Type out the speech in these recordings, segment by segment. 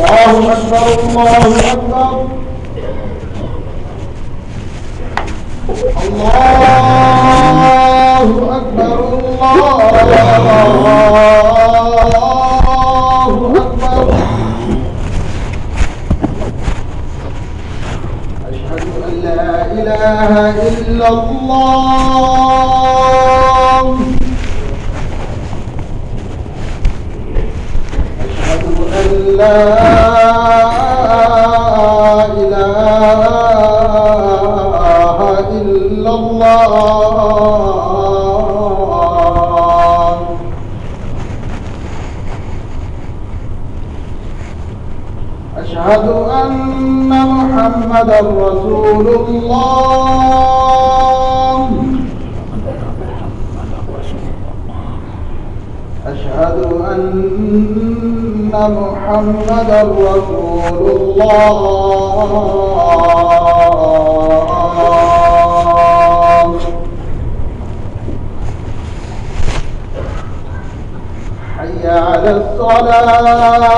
الله أكبر الله أكبر الله أكبر الله أكبر أشهد أن لا إله إلا الله أشهد أن لا إله إلا الله. أشهد أن رسول الله. أشهد أن محمدا رسول الله حي على الصلاة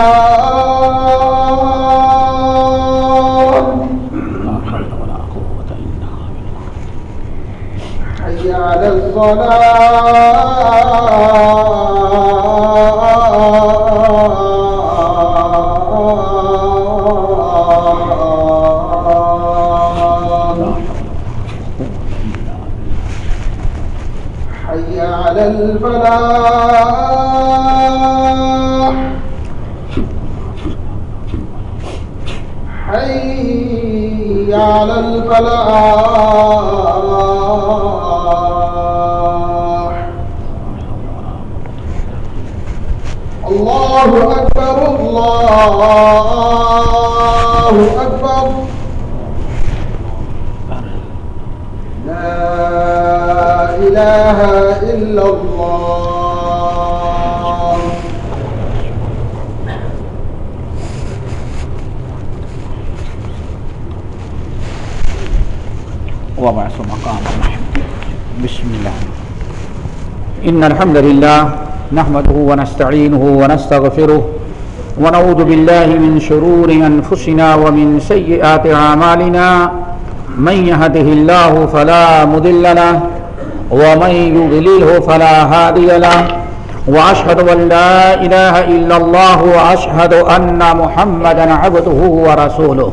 وبعث مقام محمود بسم الله. إن الحمد لله نحمده ونستعينه ونستغفره ونعوذ بالله من شرور أنفسنا ومن سيئات أعمالنا. من يهده الله فلا مضل له ومن يضلله فلا هادي له. وأشهد أن لا إله إلا الله وأشهد أن محمدا عبده ورسوله.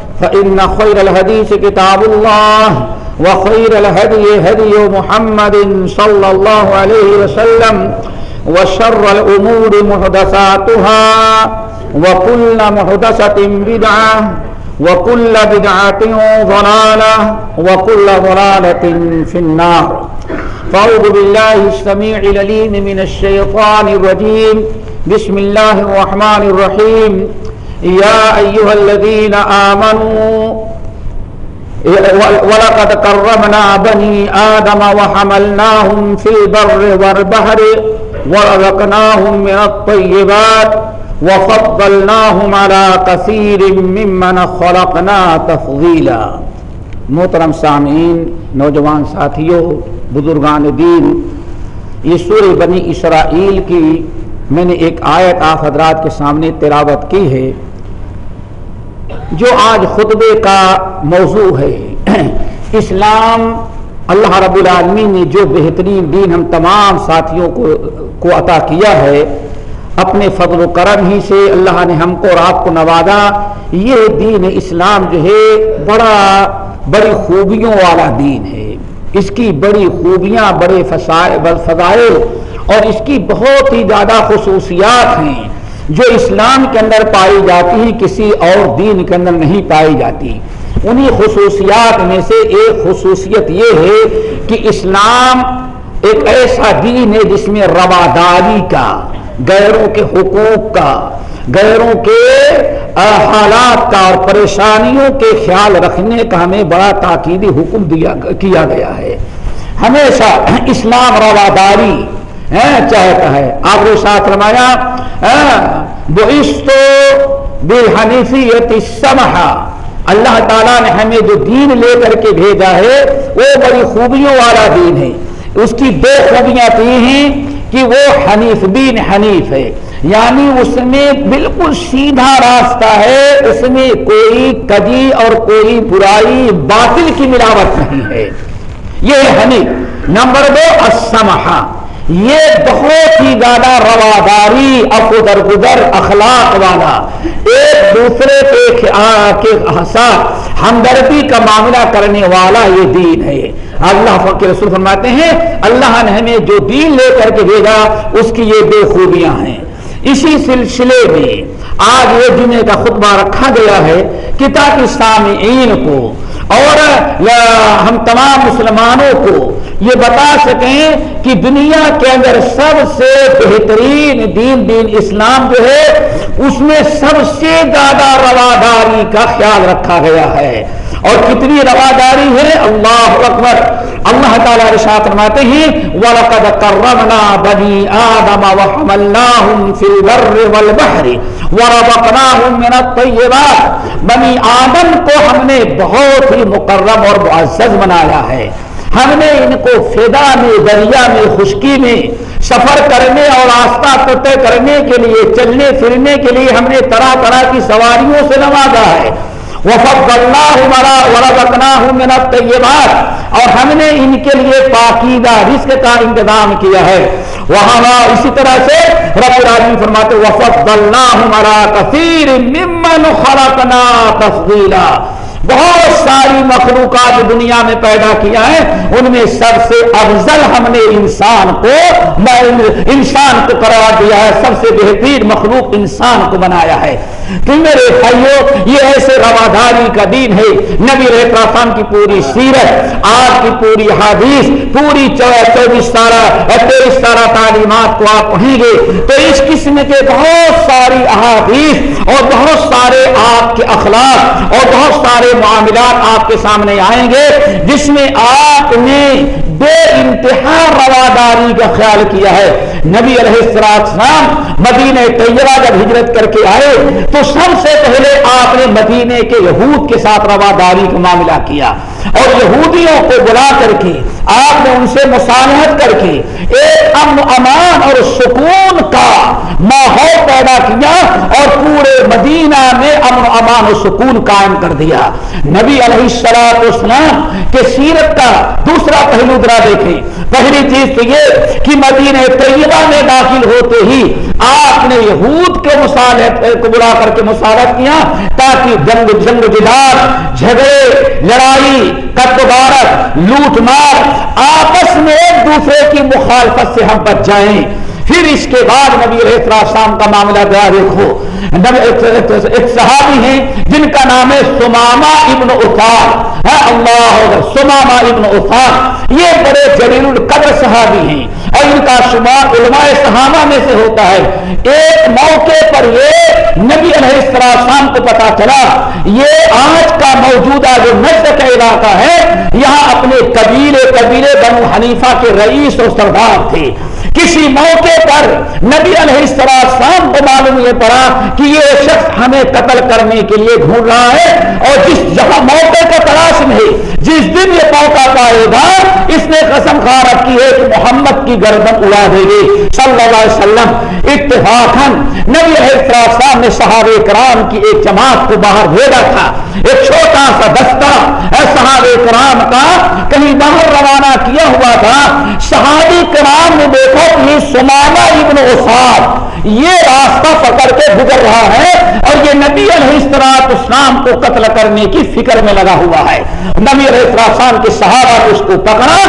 فإن خير الحديث كتاب الله وخير الهدي هدي محمد صلى الله عليه وسلم وشر الأمور محدثاتها وكل محدثة بدعة وكل بدعة ضلالة وكل ضلالة في النار فأعوذ بالله السميع العليم من الشيطان الرجيم بسم الله الرحمن الرحيم يا أيها الذين آمنوا، ولقد كرمنا بني آدم وحملناهم في البر والبحر ورزقناهم من الطيبات وفضلناهم على كثير ممن خلقنا تفضيلا۔ محترم سامعین، نوجوان ساتھیوں، بزرگان دین، یہ سورہ بنی اسرائیل کی میں نے ایک آیت آپ حضرات کے سامنے تلاوت کی ہے۔ جو آج خطبے کا موضوع ہے۔ اسلام اللہ رب العالمین نے جو بہترین دین ہم تمام ساتھیوں کو کو عطا کیا ہے، اپنے فضل و کرم ہی سے اللہ نے ہم کو اور آپ کو نوازا، یہ دین اسلام جو ہے، بڑا، بڑی خوبیوں والا دین ہے۔ اس کی بڑی خوبیاں، بڑے فضائل اور اس کی بہت ہی زیادہ خصوصیات ہیں۔ جو اسلام کے اندر پائی جاتی ہیں کسی اور دین کے اندر نہیں پائی جاتی۔ انہی خصوصیات میں سے ایک خصوصیت یہ ہے کہ اسلام ایک ایسا دین ہے جس میں رواداری کا، غیروں کے حقوق کا، غیروں کے حالات کا اور پریشانیوں کے خیال رکھنے کا ہمیں بڑا تاکیدی حکم دیا، کیا گیا ہے۔ ہمیشہ اسلام رواداری چاہتا ہے آپ نے ساتھ رمایا اللہ تعالیٰ نے ہمیں جو دین لے کر کے بھیجا ہے، وہ بڑی خوبیوں والا دین ہے۔ اس کی دو خوبیاں تھی ہیں کہ وہ حنیف دین حنیف ہے۔ یعنی اس میں بالکل سیدھا راستہ ہے، اس میں کوئی کجی اور کوئی برائی باطل کی ملاوٹ نہیں ہے۔ یہ حنیف۔ نمبر دو اسمحا یہ بہت ہی زیادہ رواداری افدر گدر اخلاق والا۔ ایک دوسرے کے ساتھ ہمدردی کا معاملہ کرنے والا یہ دین ہے۔ اللہ کے رسول فرماتے ہیں، اللہ نے ہمیں جو دین لے کر کے بھیجا، اس کی یہ بے خوبیاں ہیں۔ اسی سلسلے میں آج یہ جمعے کا خطبہ رکھا گیا ہے کہ تاکہ سامعین کو اور ہم تمام مسلمانوں کو یہ بتا سکیں کہ دنیا کے اندر سب سے بہترین دین دین اسلام جو ہے، اس میں سب سے زیادہ رواداری کا خیال رکھا گیا ہے۔ اور کتنی رواداری ہے؟ اللہ اکبر۔ اللہ تعالیٰ رشاط فرماتے ہیں، وَلَقَدْ قَرَّبْنَا بَنِي آدَمَ وَحَمَلْنَاهُمْ فِي الْبَرِّ وَالْبَحْرِ وَرَبَقْنَاهُمْ مِنَ الطَّيِّبَاتِ۔ بنی آدم کو ہم نے بہت ہی مقرب اور معزز بنایا ہے۔ ہم نے ان کو فدا میں، دریا میں، خشکی میں سفر کرنے اور راستہ طے کرنے کے لیے، چلنے، پھرنے کے لیے ہم نے طرح طرح کی سواریوں سے نوازا ہے۔ اور ہم نے ان کے لیے پاکیدہ رزق کا انتظام کیا ہے۔ وہاں اسی طرح سے رب العالمین فرماتے وفد اللہ کثیر ممن خلقنا تفضیلا بہت ساری مخلوقات دنیا میں پیدا کیا ہے ان میں سب سے افضل ہم نے انسان کو انسان کو قرار دیا ہے۔ سب سے بہترین مخلوق انسان کو بنایا ہے۔ کہ میرے بھائیوں یہ ایسے رواداری کا دین ہے۔ نبی رحم کی پوری سیرت، آج کی پوری حادیث پوری چوبیس سارہ تیئیس سارہ تعلیمات کو آپ پڑھیں گے۔ تو اس قسم کے بہت ساری احادیث اور بہت سارے آپ کے اخلاق اور بہت سارے معاملات آپ کے سامنے آئیں گے، جس میں آپ نے بے انتہا رواداری کا خیال کیا ہے۔ نبی علیہ السلام مدینہ طیبہ جب ہجرت کر کے آئے، تو سب سے پہلے آپ نے مدینے کے یہود کے ساتھ رواداری کا معاملہ کیا۔ اور یہودیوں کو بلا کر کے آپ نے ان سے مصالحت کر کے ایک امن امان اور سکون کا ماحول پیدا کیا اور پورے مدینہ میں امن امان و سکون قائم کر دیا۔ نبی علیہ السلام اسلام کے سیرت کا دوسرا پہلو ذرا دیکھیں۔ پہلی چیز تو یہ کہ مدینہ طیبہ میں داخل ہوتے ہی آپ نے یہود کے مصالحت کو بلا کر کے مصالحت کیا تاکہ جنگ جنگ جدار جھگڑے، لڑائی کتبارت لوٹ مار آپس میں ایک دوسرے کی مخالفت سے ہم بچ جائیں۔ پھر اس کے بعد نبی علیہ السلام کا معاملہ دیا دیکھو ایک صحابی ہیں جن کا نام ہے سماما ابن اطار ہاں، اللہ سماما ابن اطار یہ بڑے جلیل القدر صحابی ہیں۔ اور ان کا شمار علماء صحابہ میں سے ہوتا ہے۔ ایک موقع پر یہ نبی علیہ السلام کو پتا چلا، یہ آج کا موجودہ جو نجد کا علاقہ ہے، یہاں اپنے قبیلے قبیلے بنو حنیفہ کے رئیس اور سردار تھے۔ کسی موقع پر نبی علیہ السلام کو معلوم یہ پڑا کہ یہ شخص ہمیں قتل کرنے کے لیے ڈھونڈ رہا ہے اور جس جہاں موقع کا تلاش نہیں جس دن یہ موقع پائے گا، اس نے قسم خارت کی ہے کہ محمد کی گردن اڑا دے گی۔ صلی اللہ علیہ وسلم اتفاقا نبی علیہ السلام نے صحابہ کرام کی ایک جماعت کو باہر بھیجا تھا۔ ایک چھوٹا سا دستہ صحابہ کرام کا کہیں باہر روانہ کیا ہوا تھا۔ صحابی کرام نے دیکھا کہ یہ ابن یہ راستہ پکڑ کے گزر رہا ہے اور یہ نبی علیہ السلاط اسلام کو قتل کرنے کی فکر میں لگا ہوا ہے۔ نبی علیہ السلام کے صحابہ نے اس کو پکڑا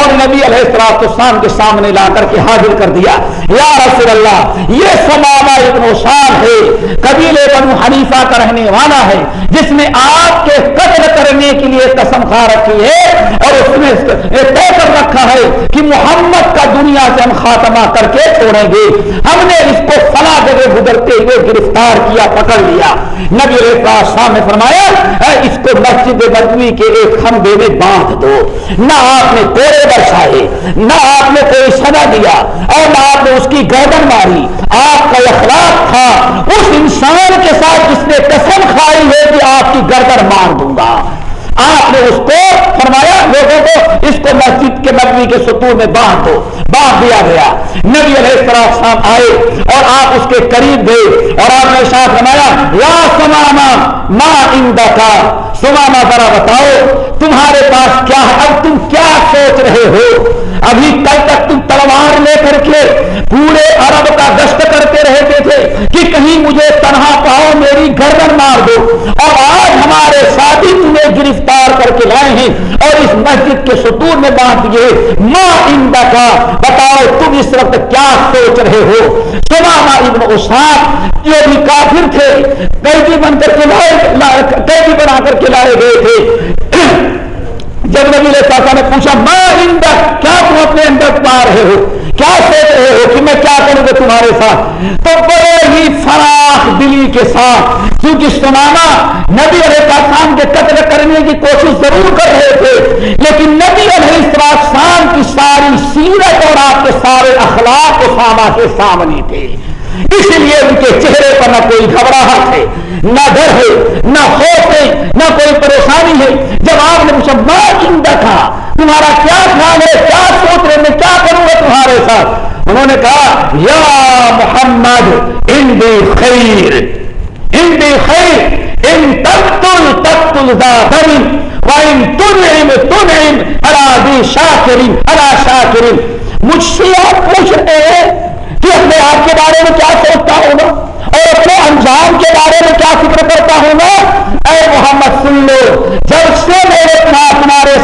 اور نبی علیہ السلام کے سامنے لا کر کے حاضر کر دیا۔ یا رسول اللہ یہ سماما ابن شان ہے، قبیلے بنو حنیفہ کا رہنے والا ہے، جس نے آپ کے قتل کرنے کے لیے قسم کھا رکھی ہے اور اس نے طے کر رکھا ہے کہ محمد کا دنیا سے ہم خاتمہ کر کے چھوڑیں گے۔ ہم نے اس کو فلا جگہ گزرتے ہوئے گرفتار کیا، پکڑ لیا۔ نبی شاہ نے فرمایا اس کو مسجد بدوی کے ایک خمبے میں باندھ دو۔ نہ آپ نے کوڑے برسائے، نہ آپ نے کوئی سزا دیا، اور نہ آپ نے اس کی گردن ماری۔ آپ کا اخلاق تھا، اس انسان کے ساتھ جس نے قسم کھائی ہے کہ آپ کی گردن مار دوں گا۔ آپ نے اس کو فرمایا، لوگوں کو، اس کو مسجد کے نبی کے ستون میں باندھ دو۔ باندھ دیا گیا۔ نبی علیہ السلام آئے اور آپ اس کے قریب گئے اور آپ نے ساتھ فرمایا یا سمانا ماں اندا کا سمانا ذرا بتاؤ، تمہارے پاس کیا ہے؟ اب تم کیا سوچ رہے ہو؟ ابھی کل تک تم تلوار لے کر کے پورے عرب کا گشت کرتے رہتے تھے کہ کہیں مجھے تنہا پاؤ، میری گردن مار دو۔ اور آج ہمارے ساتھی تمہیں گرفتار کر کے لائے ہیں۔ اور اس مسجد کے ستور میں باندھ دیے ماں اندا کا بتاؤ، تم اس وقت کیا سوچ رہے ہو؟ سباما ابن اساد جو بھی کافر تھے، قیدی بن کر کے لائے، قیدی بنا کر کے لائے گئے تھے۔ جب نبی علیہ السلام نے پوچھا میں اندر کیا تم اپنے اندر پا رہے ہو؟ کیا سوچ رہے ہو کہ میں کیا کروں گا تمہارے ساتھ؟ تو بڑے ہی فراخ دلی کے ساتھ کیونکہ سنانا، نبی علیہ السلام کے قتل کرنے کی کوشش ضرور کر رہے تھے، لیکن نبی علیہ السلام کی ساری سیرت اور آپ کے سارے اخلاق و کے سامنے تھے۔ اس لیے ان کے چہرے پر نہ کوئی گھبراہٹ ہے۔ نہ ڈر ہے، نہ خوف ہے، نہ کوئی پریشانی ہے۔ جب آپ نے پوچھا ماں زندہ تھا تمہارا کیا خیال ہے؟ کیا سوچ رہے میں کیا کروں گا تمہارے ساتھ؟ انہوں نے کہا، یا محمد اندی خیر اندی خیر، ان تقتل تقتل ذاتن وان تنعم تنعم على ذي شاکر على شاکر۔ مجھ سے آپ پوچھ رہے ہیں کہ اپنے آپ کے بارے میں کیا سوچتا ہوگا اور اپنے انجام کے بارے میں کیا فکر کرتا ہوگا اے محمد سن لو جب سے میرے ساتھ تمہارے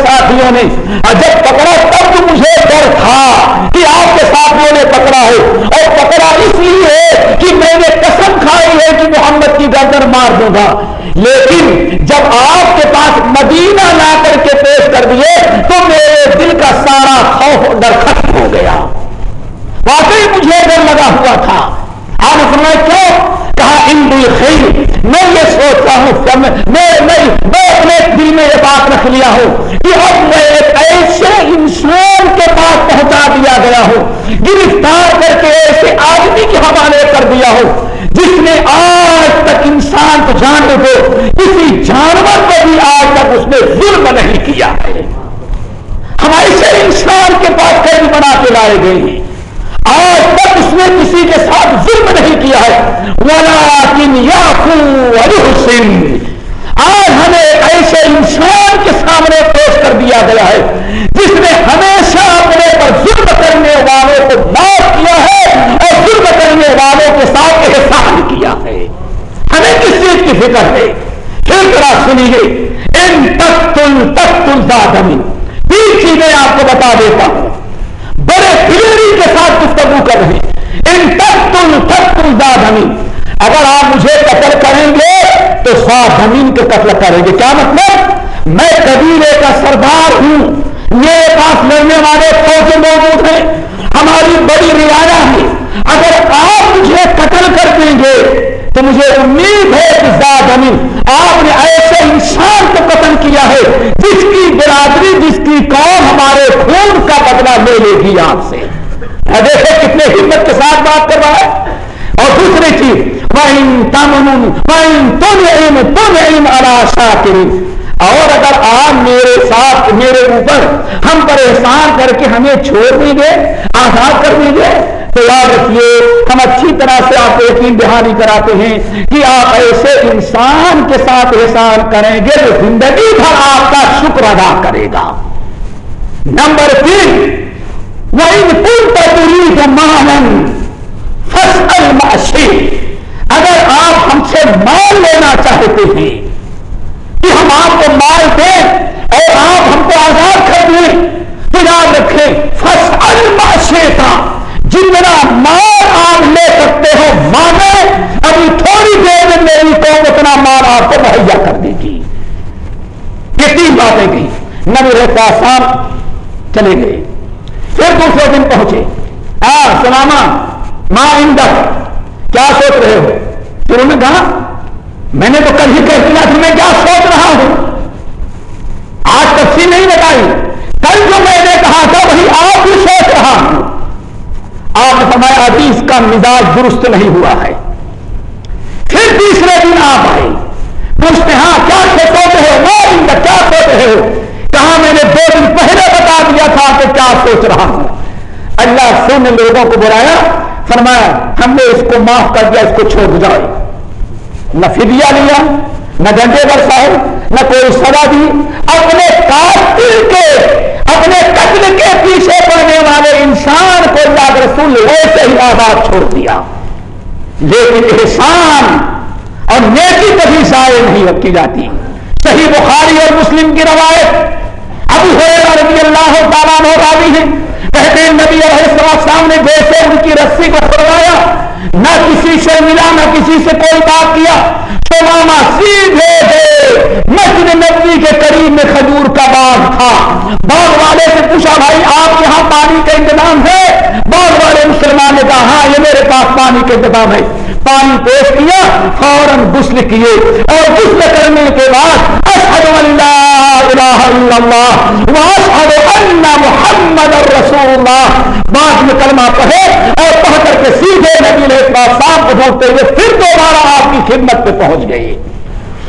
ساتھیوں نے جب پکڑا تب تو مجھے ڈر تھا کہ آپ کے ساتھیوں نے پکڑا ہے۔ اور پکڑا اس لیے ہے کہ میں نے قسم کھائی ہے کہ محمد کی گردن مار دوں گا۔ لیکن جب آپ کے پاس مدینہ لا کر کے پیش کر دیے تو میرے دل کا سارا خوف ڈر ختم ہو گیا۔ واقعی مجھے ڈر لگا ہوا تھا۔ آپ نے کیوں؟ کہا اندی خیر میں یہ سوچتا ہوں میں, میں, میں اپنے دل میں یہ بات رکھ لیا ہوں کہ اب میں ایک ایسے انسان کے پاس پہنچا دیا گیا ہوں گرفتار کر کے ایسے آدمی کے حوالے کر دیا ہوں جس نے آج تک انسان کو جان دو کسی جانور کو بھی آج تک اس نے ظلم نہیں کیا۔ ہے ہم ایسے انسان کے پاس قید بنا کے لائے گئے ہیں۔ آج تک اس نے کسی کے ساتھ ظلم نہیں کیا ہے۔ ولیکن یاقو حسین آج ہمیں ایسے انسان کے سامنے پیش کر دیا گیا ہے، جس نے ہمیشہ اپنے پر ظلم کرنے والوں کو معاف کیا ہے اور ظلم کرنے والوں کے ساتھ احسان کیا ہے۔ ہمیں کس چیز کی فکر ہے؟ پھر ذرا سنیے۔ ان تک تل تک تل زادمی تین چیزیں آپ کو بتا دیتا ہوں۔ بڑے دلیری کے ساتھ گفتگو کر رہے ہیں۔ ان تک تم تک تم زمین اگر آپ مجھے قتل کریں گے، تو سا زمین کے قتل کریں گے۔ کیا مطلب؟ میں قبیلے کا سردار ہوں۔ میرے پاس لڑنے والے فوج موجود ہیں۔ ہماری بڑی رعایا ہے۔ اگر آپ مجھے قتل کر دیں گے، تو مجھے امید ہے کہ زمین آپ نے ایسے انسان کو قتل کیا ہے، جس کی برادری، جس کی قوم خون کا بدلہ لے لے گی آپ سے دیکھو کتنے ہمت کے ساتھ بات کر رہا ہے۔ اور دوسری چیز اور اگر آپ میرے ساتھ، میرے اوپر ہم پر احسان کر کے ہمیں چھوڑ دیں گے آزاد کر دیں گے تو یاد رکھیے، ہم اچھی طرح سے آپ کو یقین دہانی کراتے ہیں کہ آپ ایسے انسان کے ساتھ احسان کریں گے تو زندگی بھر آپ کا شکر ادا کرے گا۔ نمبر تین وہ ان تری مانن فصل اگر آپ ہم سے مال لینا چاہتے ہیں، کہ ہم آپ کو مال دیں اور آپ ہم کو آزاد کر دیں، تو یاد رکھیں فص الماشیتا جتنا مال آپ لے سکتے ہو مانے ابھی تھوڑی دیر میں میری قوم اتنا مال آپ کو مہیا کر دے گی۔ یہ تین باتیں گئی نبی رہتا صاحب چلے گئے۔ پھر دوسرے دن پہنچے۔ ہاں سلاما ماں اندر کیا سوچ رہے ہو؟ پھر انہوں نے کہا، میں نے تو کل ہی کہہ دیا کہ میں کیا سوچ رہا ہوں؟ آج تفصیل نہیں بتائی۔ کل جو میں نے کہا تھا، وہی آپ بھی سوچ رہا ہوں۔ آپ نے فرمایا، حدیث کا مزاج درست نہیں ہوا ہے۔ پھر تیسرے دن آپ آئے۔ پوچھتے ہاں کیا سوچ رہے ہو؟ وہ ان کیا سوچ رہے ہو؟ کہاں میں نے دو دن پہلے بتا دیا تھا کہ کیا سوچ رہا ہوں۔ اللہ سن لوگوں کو بلایا، فرمایا، ہم نے اس کو معاف کر دیا، اس کو چھوڑ جائے نہ فدیا لیا، نہ ڈنڈے برسائے نہ کوئی سزا دی۔ اپنے قاتل کے، اپنے قتل کے پیچھے پڑنے والے انسان کو اللہ رسول ویسے ہی آباد چھوڑ دیا۔ لیکن احسان اور نیکی کبھی ضائع نہیں رکھی جاتی۔ صحیح بخاری اور مسلم کی روایت ابو رضی اللہ تعالیٰ راوی ہیں۔ کہتے ہیں نبی علیہ السلام نے بیسے ان کی رسی کو پڑوایا نہ کسی سے ملا، نہ کسی سے کوئی بات کیا۔ شماما سیدھے تھے۔ مسجد نبی کے قریب میں کھجور کا باغ تھا۔ باغ والے سے پوچھا، بھائی، آپ یہاں پانی کا انتظام ہے؟ باغ والے مسلمان نے کہا ہاں یہ میرے پاس پانی کا انتظام ہے۔ پانی پیش کیا، فوراً غسل کیے۔ اور غسل کرنے کے بعد اشہد اللہ الہ الا اللہ، واشہد ان محمد رسول اللہ۔ بعد میں کلمہ پڑھے اور پڑھ کر کے سیدھے نبی نے صاحب کو ڈھونڈتے ہوئے پھر دوبارہ آپ کی خدمت پہ پہنچ گئے۔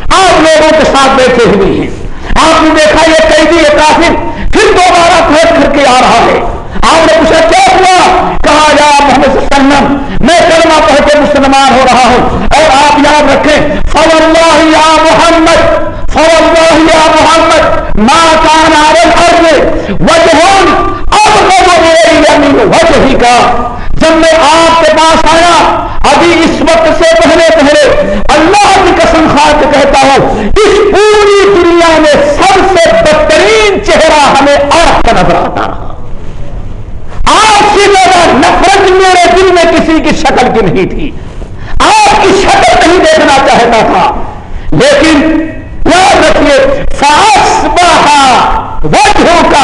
آپ لوگوں کے ساتھ بیٹھے ہوئے ہیں۔ آپ نے دیکھا یہ قیدی یہ کافر پھر دوبارہ پھینک کر کے آ رہا ہے۔ آپ نے پوچھا، کیا ہوا؟ کہا، یا محمد وسلم، میں کلمہ پڑھ کے مسلمان ہو رہا ہوں اور آپ یاد رکھیں، فو اللہ یا محمد، فو اللہ یا محمد ماں کان عرض وجہ اب یعنی وجہ کا جب میں آپ کے پاس آیا، ابھی اس وقت سے پہلے پہلے اللہ کی قسم خا کے کہتا ہوں، اس پوری دنیا میں سب سے بہترین چہرہ ہمیں آپ کا نظر آتا۔ رہا آپ سے زیادہ نفرت میرے دل میں کسی کی شکل کی نہیں تھی۔ آپ کی شکل نہیں دیکھنا چاہتا تھا۔ لیکن یاد رکھیے وجہوں کا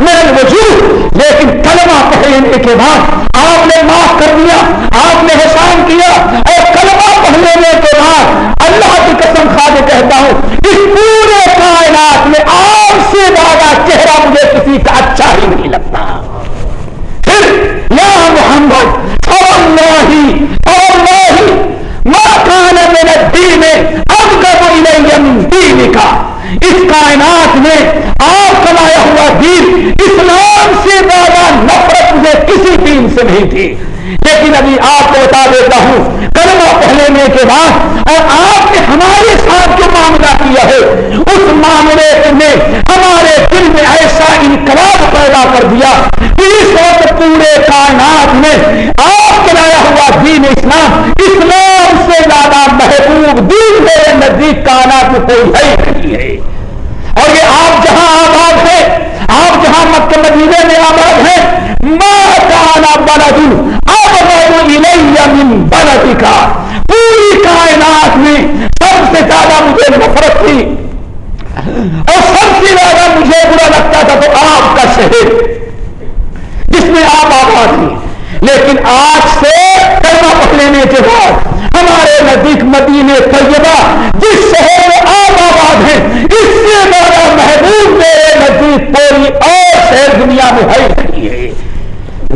میرے وجود، لیکن کلمہ پڑھنے کے بعد آپ نے معاف کر دیا، آپ نے احسان کیا۔ اور کلمہ پڑھنے کے بعد اللہ کی قسم کھا کے کہتا ہوں، اس پورے کائنات میں آپ سے زیادہ چہرہ مجھے کسی کا اچھا ہی نہیں لگتا پھر یا محمد اللہ اللہ ماں کان میرے دل میں اب کب دین کا اس کائنات میں آپ کا لایا ہوا دین اسلام سے زیادہ نفرت مجھے کسی دین سے نہیں تھی لیکن ابھی آپ کو بتا دیتا ہوں کلمہ پہلنے کے بعد اور آپ نے ہمارے ساتھ جو معاملہ کیا ہے اس معاملے نے ہمارے دل میں ایسا انقلاب پیدا کر دیا کہ اس وقت پورے کائنات میں آپ کے لایا ہوا دین اسلام اسلام سے زیادہ محبوب دین میرے نزدیک کائنات میں کوئی ہے نہیں ہے اور یہ آپ جہاں آباد ہے آپ جہاں مکہ مدینے میں آباد ہے ماں کانا بلد من بلد کا پوری کائنات میں سب سے زیادہ مجھے نفرت تھی اور سب سے زیادہ مجھے برا لگتا تھا تو آپ کا شہر جس میں آپ آباد ہیں لیکن آج سے کلمہ پڑھ لینے کے بعد ہمارے نزدیک مدینے طیبہ جس شہر میں آپ آباد ہیں اس سے زیادہ محبوب میرے نزدیک کوئی اور شہر دنیا میں ہے نہیں ہے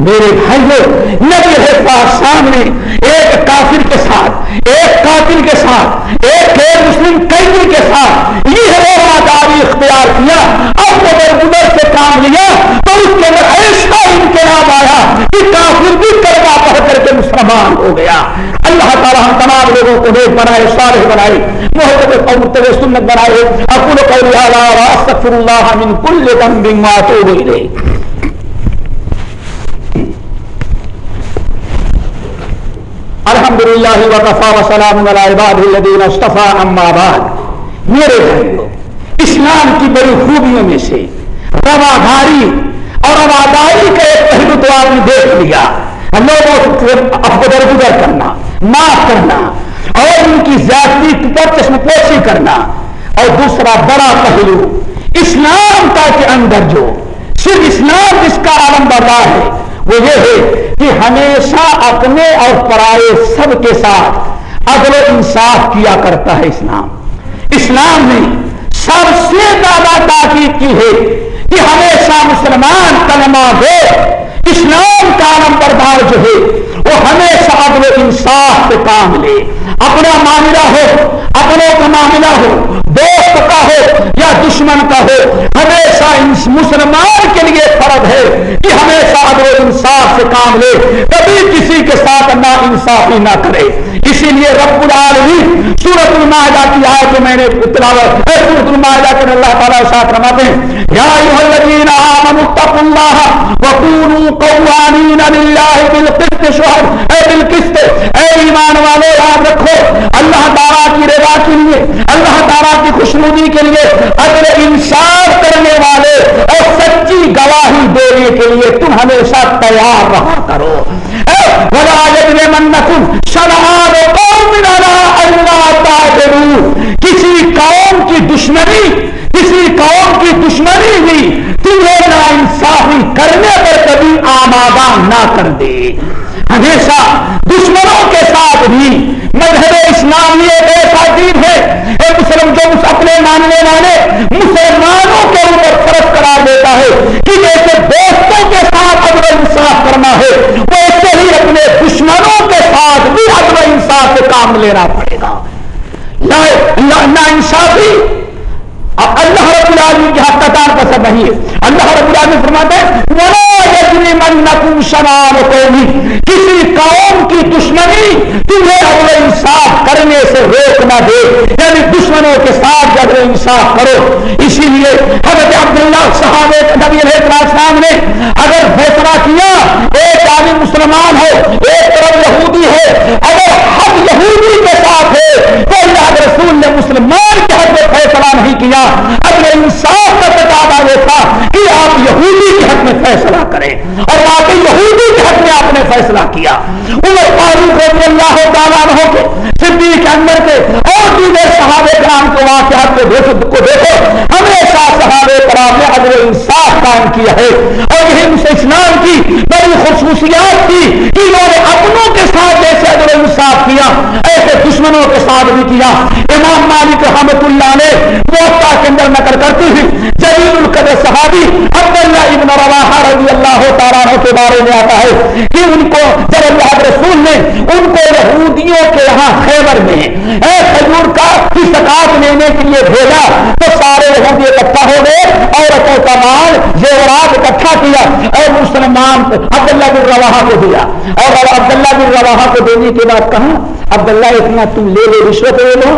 میرے بھائیوں، نبی ہے پاس سامنے، ایک کافر کے ساتھ، ایک قاتل کے ساتھ، ایک غیر مسلم قیدی کے ساتھ۔ یہ رواداری اختیار کیا، اب اگر ادھر سے کام لیا، تو اس کے اندر ایسا انقلاب آیا کہ کافر بھی کروا پڑھ کر کے مسلمان ہو گیا۔ اللہ تعالیٰ ہم تمام لوگوں کو نیک بنائے، صالح بنائے، محبت اور متبع سنت بنائے۔ اقول قولی هذا واستغفر الله من كل ذنب ما اتوب الحمد للہ وقفا وسلام عباد الدین اصطفیٰ اما بعد۔ میرے بھائیوں اسلام کی بڑی خوبیوں میں سے رواداری اور رواداری کا ایک پہلو تو آپ نے دیکھ لیا۔ لوگوں سے افدر کرنا، معاف کرنا اور ان کی زیادتی پر چشم پوشی کرنا۔ اور دوسرا بڑا پہلو، اسلام کا کے اندر جو، صرف اسلام جس کا عالم بردار ہے، وہ یہ ہے کہ ہمیشہ اپنے اور پرائے سب کے ساتھ عدل و انصاف کیا کرتا ہے اسلام۔ اسلام نے سب سے زیادہ تاکید کی ہے کہ ہمیشہ مسلمان کلمہ دے اسلام کا نمبردار جو ہے، وہ ہمیشہ عدل و انصاف سے کام لے۔ اپنا معاملہ ہو، اپنے کا معاملہ ہو، دوست کا ہو یا دشمن کا ہو، ہمیشہ مسلمان کے لیے فرض ہے کہ ہمیشہ عدل انصاف سے کام لے، کبھی کسی کے ساتھ نا انصافی نہ کرے۔ اسی لیے رب العالمین سورت المائدہ کی آیت جو میں نے تلاوت سورت المائدہ کے اللہ تعالیٰ ساتھ رماتے ہیں، یا ایھا الذین آمنوا اتقوا اللہ وکونوا قوامین للہ بالقسط شہد اے بالقسط، اے ایمان والے یاد رکھو اللہ تعالیٰ کی رضا کے لیے، اللہ تعالیٰ کی خوشنودی کے لیے اگر انصاف کرنے والے اور سچی گواہی دینے کے لیے تم ہمیشہ تیار رہا کرو۔ کسی قوم کی دشمنی، کسی قوم کی دشمنی بھی تمہیں نا انصافی کرنے پر کبھی آمادہ نہ کر دے۔ ہمیشہ دشمنوں کے ساتھ بھی مذہب اسلامی ایک ایسا دین ہے ایک مسلم جو اپنے ماننے والے مسلمانوں کے اوپر فرق قرار دیتا ہے کہ جیسے دوستوں کے ساتھ عدل انصاف کرنا ہے ویسے ہی اپنے دشمنوں کے ساتھ بھی عدل انصاف سے کام لینا پڑے گا نا انصافی اب اللہ رب العالمین کی حق قطار پسند نہیں۔ ہے اللہ رب العالمین فرماتے ہیں کسی قوم کی دشمنی تمہیں عدل انصاف کرنے سے روک نہ دے۔ یعنی دشمنوں کے ساتھ عدل انصاف کرو۔ اسی لیے حضرت عبداللہ صحابہ نبی علیہ السلام نے اگر فیصلہ کیا، ایک عالم مسلمان ہے، ایک طرف یہودی ہے، اگر حق یہودی کے ساتھ ہے، تو اللہ رسول نے مسلمان کے حق میں فیصلہ نہیں کیا اپنے انصاف کا تقاضا یہ تھا کہ آپ یہودی کے حق میں فیصلہ کریں اور واقعی یہودی کے حق میں آپ نے فیصلہ کیا۔ عمر فاروق رضی اللہ تعالیٰ عنہ کے صدیق اندر کے اور دیگر صحابہ کرام کے واقعات کو دیکھو کو دیکھو۔ ہمیشہ صحابہ کرام نے عدل انصاف قائم کیا ہے اور یہی اسلام کی، بڑی خصوصیات تھی کہ انہوں نے اپنوں کے ساتھ جیسے عدل انصاف کیا۔ دشمنوں کے ساتھ بھی کیا۔ امام مالک رحمت اللہ نے موقع کے اندر نقل کرتی ہوئی جلیل القدر صحابی عبداللہ ابن رواحہ رضی اللہ تعالیٰ کے بارے میں آتا ہے کہ ان کو جب اللہ رسول نے، ان کو یہودیوں کے یہاں خیبر میں اے خجور لینے کے لیے بھیجا تو سارے یہودی اکٹھا ہو گئے عورتوں کا مال زیورات اکٹھا کیا اور مسلمان عبداللہ بن رواحہ کو دیا۔ اور عبداللہ بن رواحہ کو دینے کے بعد کہا عبداللہ اتنا تم لے لے رشوت لے لو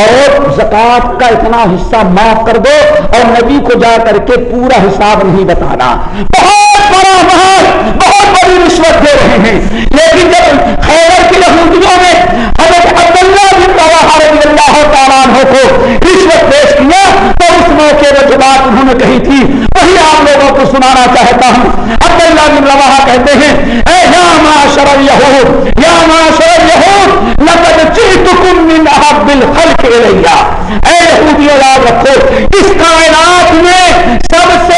اور زکات کا اتنا حصہ معاف کر دو اور نبی کو جا کر کے پورا حساب نہیں بتانا۔ بہت بڑا محل بہت بڑی رشوت دے رہے ہیں۔ لیکن جب خیبر کی یہودیوں میں حضرت عبداللہ بن رواحہ رضی اللہ تعالیٰ مسلمانوں کو رشوت پیش کیا تو اس موقع میں جو بات انہوں نے کہی تھی، وہی آپ لوگوں کو سنانا چاہتا ہوں۔ عبداللہ بن رواحہ کہتے ہیں، اے یا معاشر الیہود، یا معاشر الیہود، لقد جئتکم من احب الخلق الیہ۔ اے یہودی یاد رکھو، اس کائنات میں سب سے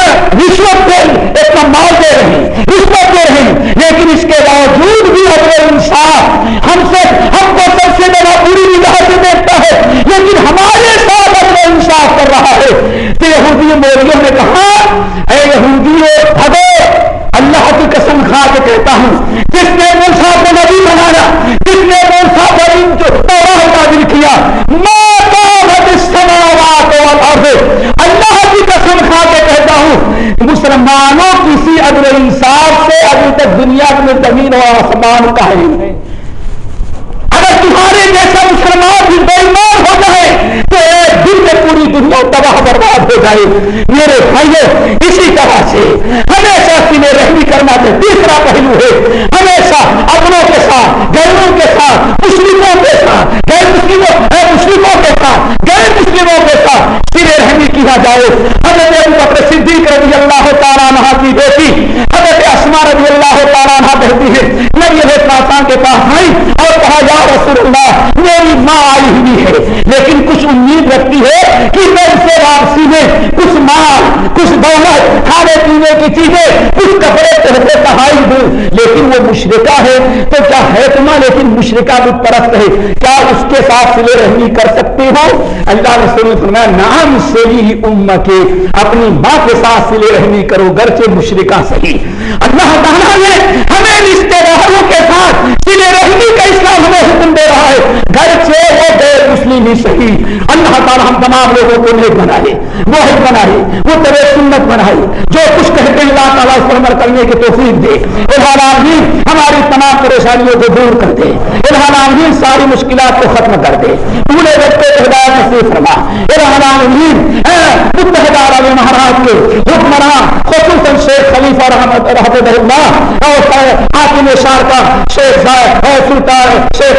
کہ رشوت دے اتنا مال دے رہے ہیں۔ رشوت دے رہے ہیں لیکن اس کے باوجود بھی اپنے انصاف ہم سے ہم کو سب سے بڑا پوری نگاہ سے دیکھتا ہے لیکن ہمارے ساتھ اپنے انصاف کر رہا ہے تو یہودی مولوں نے کہا اے یہودی بھگو اللہ کی قسم کھا کے کہتا ہوں جس نے موسا کو نبی بنایا جس نے موسا کو نازل کیا اللہ کی قسم کھا کے کہتا ہوں مسلمانوں کسی عدل انصاف سے ابھی تک دنیا میں زمین اور آسمان کا ہے اگر تمہارے جیسا مسلمان بھی بےمان ہو جائے تو ایک دن میں پوری دنیا تباہ برباد ہو جائے میرے بھائیوں اسی طرح سے ہمیشہ سینے رحمی کرنا کے تیسرا پہلو ہے ہمیشہ اپنوں کے ساتھ غیروں کے ساتھ مسلموں کے ساتھ غیر مسلموں مسلموں کے ساتھ غیر مسلموں کے ساتھ سینے رحمی جائے۔ حضرت ابو بکر صدیق رضی اللہ تعالیٰ عنہ کی بیٹی، حضرت اسما رضی اللہ تعالیٰ عنہ کہتی ہے نبی علیہ السلام کے پاس آئی اور کہا، یا رسول اللہ، میری ماں آئی ہوئی ہے، لیکن کچھ امید رکھتی ہے کہ میں اسے واپسی میں کچھ دولت، کھانے پینے کی چیزیں، کچھ کپڑے پہنتے تحائف دوں لیکن وہ مشرقہ ہے، تو کیا ہے تمہیں لیکن مشرقہ بھی پرست ہے؟ کیا اس کے ساتھ سلے رحمی کر سکتے ہو؟ اللہ رسول نے فرمایا نام سلی ام کے اپنی ماں کے ساتھ سلے رحمی کرو، گرچہ مشرقہ صحیح۔ اللہ تعالیٰ نے ہمیں رشتے داروں کے ساتھ سلے رحمی کا اسلام ہمیں حکم دے رہا ہے گرچہ وہ غیر مسلم ہی صحیح اللہ تعالیٰ ہم تمام لوگوں کو نیک بنائے، واحد بنائے وہ تبے سنت بنائے۔ جو کچھ کہتے ہیں اللہ تعالیٰ اس پر عمل کرنے کی توفیق دے۔ الحال عالمین ہماری تمام پریشانیوں کو دور کر دے۔ الحال عالمین ساری مشکلات کو ختم کر دے۔ پورے بچے ہدایت نصیب فرما۔ الحال عالمین متحدہ عرب مہاراج کے حکمران خصوصاً شیخ خلیفہ رحمت رحمت اللہ اور حاکم شار کا شیخ سلطان شیخ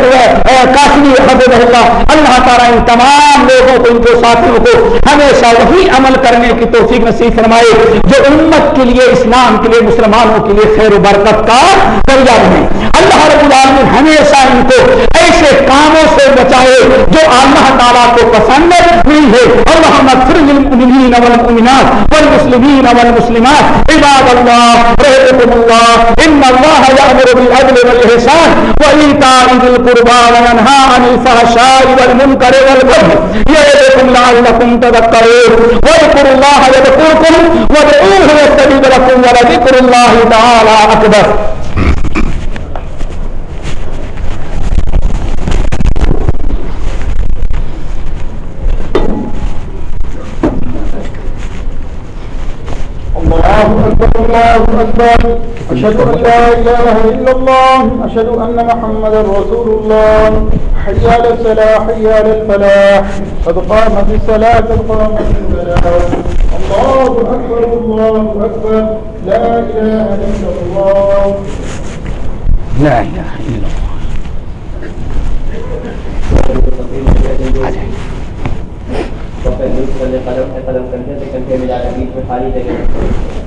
کاشمی حضرت اللہ اللہ تعالیٰ ان تمام لوگوں کو، ان کو ساتھیوں کو ہمیشہ وہی عمل کرنے کی توفیق نصیب فرمائے جو امت کے لیے، اسلام کے لیے، مسلمانوں کے لیے خیر و برکت کا ذریعہ بنے۔ اللہ رب العالمین ہمیشہ ان کو ایسے کاموں سے بچائے جو اللہ تعالیٰ کو پسند ہوئی ہے۔ اور وہ مغفر للمؤمنین والمؤمنات والمسلمین والمسلمات، عباد اللہ يعظكم الله إن الله يأمر بالعدل والإحسان وإيتاء ذي القربى وينهى عن الفحشاء والمنكر والبغي يعظكم لعلكم تذكرون واذكروا الله يذكركم وادعوه يستجيب لكم ولذكر الله تعالى أكبر الله أكبر. أشهد أن لا إله إلا الله. أشهد أن محمد رسول الله. حي على الصلاة حي على الفلاح. قد قامت الصلاة قد قامت الصلاة الله أكبر الله أكبر. لا إله إلا الله. لا پھر یوز کرنے قدم سے قدم کرتے جا کر بیچ میں خالی جگہ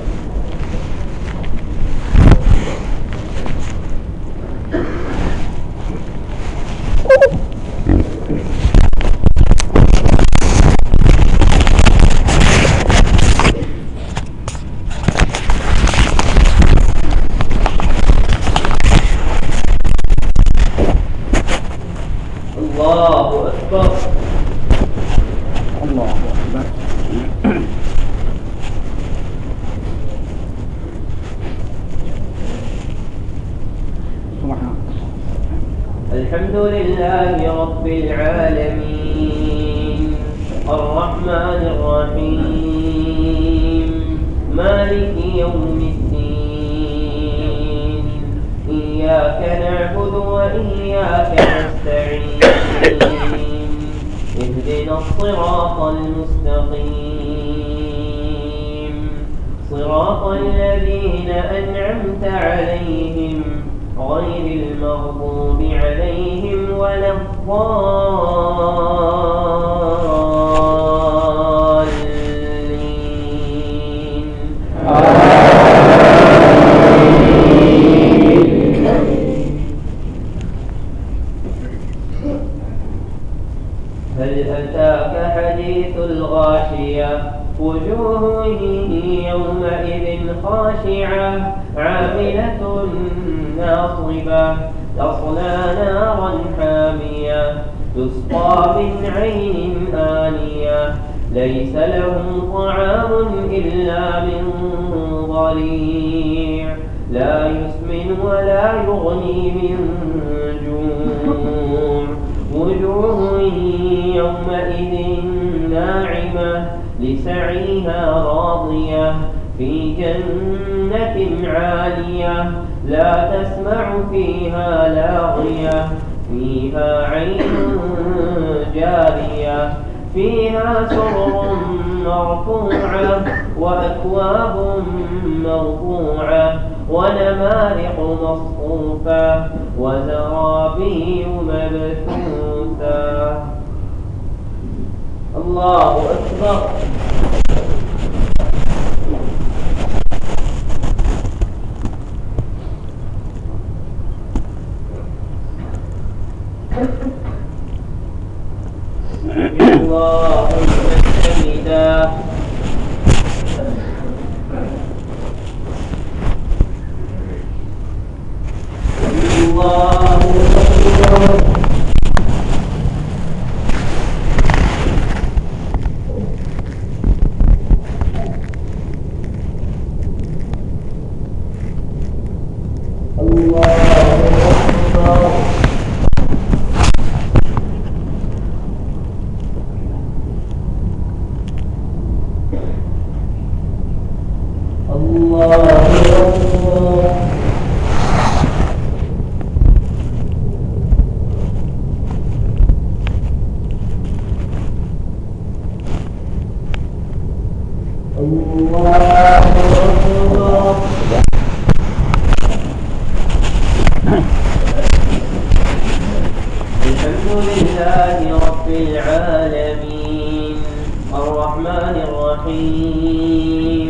أتاك حديث الغاشية؟ وجوه يومئذ خاشعة، عاملة ناصبة، تصلى نارا حامية، تسقى من عين آنية. ليس لهم طعام إلا من ضريع. لا يسمن ولا يغني من جوع. وجوه يومئذ ناعمة لسعيها راضية في جنة عالية لا تسمع فيها لاغية فيها عين جارية فيها سرر مرفوعة وأكواب مرفوعة ونمارق مصفوفة وزرابي مبثوثا. الله أكبر الله حميدا الله أكبر الله أكبر الله أكبر الله أكبر الحمد لله رب العالمين الرحمن الرحيم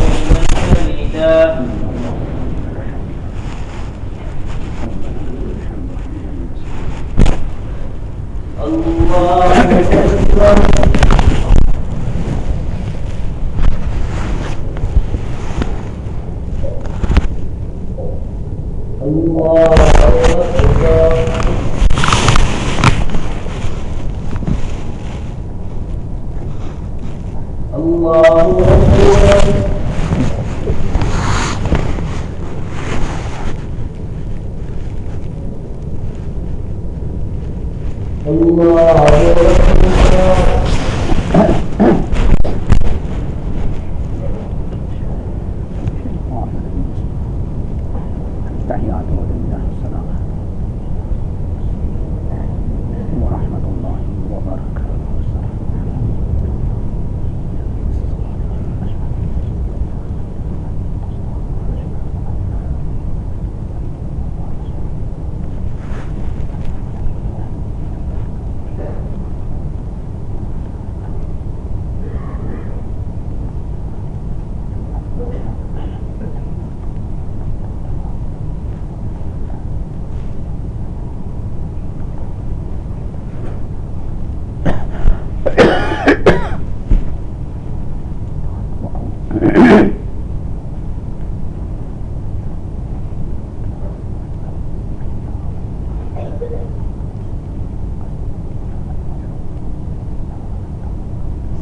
يشاء الله أكبر الله تحیات ہو جاتا ہے الله وبركاته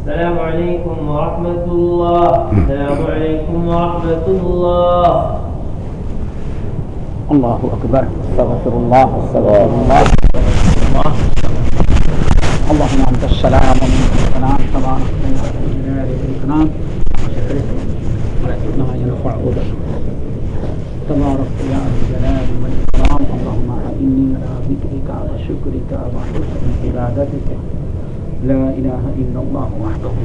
السلام عليكم ورحمة الله السلام عليكم ورحمة الله الله أكبر استغفر الله استغفر الله الله اللهم أنت السلام ومنك السلام تبارك من الجلال والإكرام وشكرك ولكن ما ينفع بك تبارك يا ذا الجلال والإكرام اللهم أعني على ذكرك وشكرك وحسن عبادتك لا إله إلا الله وحده.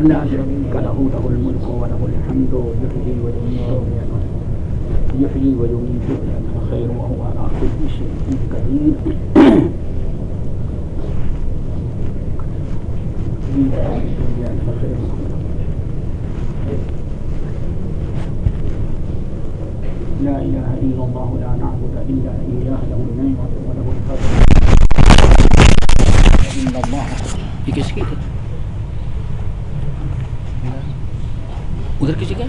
لا شريك له له الملك وله الحمد، يحيي ويميت. يحيي ويميت. بيده الخير وهو على كل شيء قدير. لا إله إلا الله، لا نعبد إلا إياه، له النعمة وله الفضل إلا الله یہ کس کی ادھر کسی کا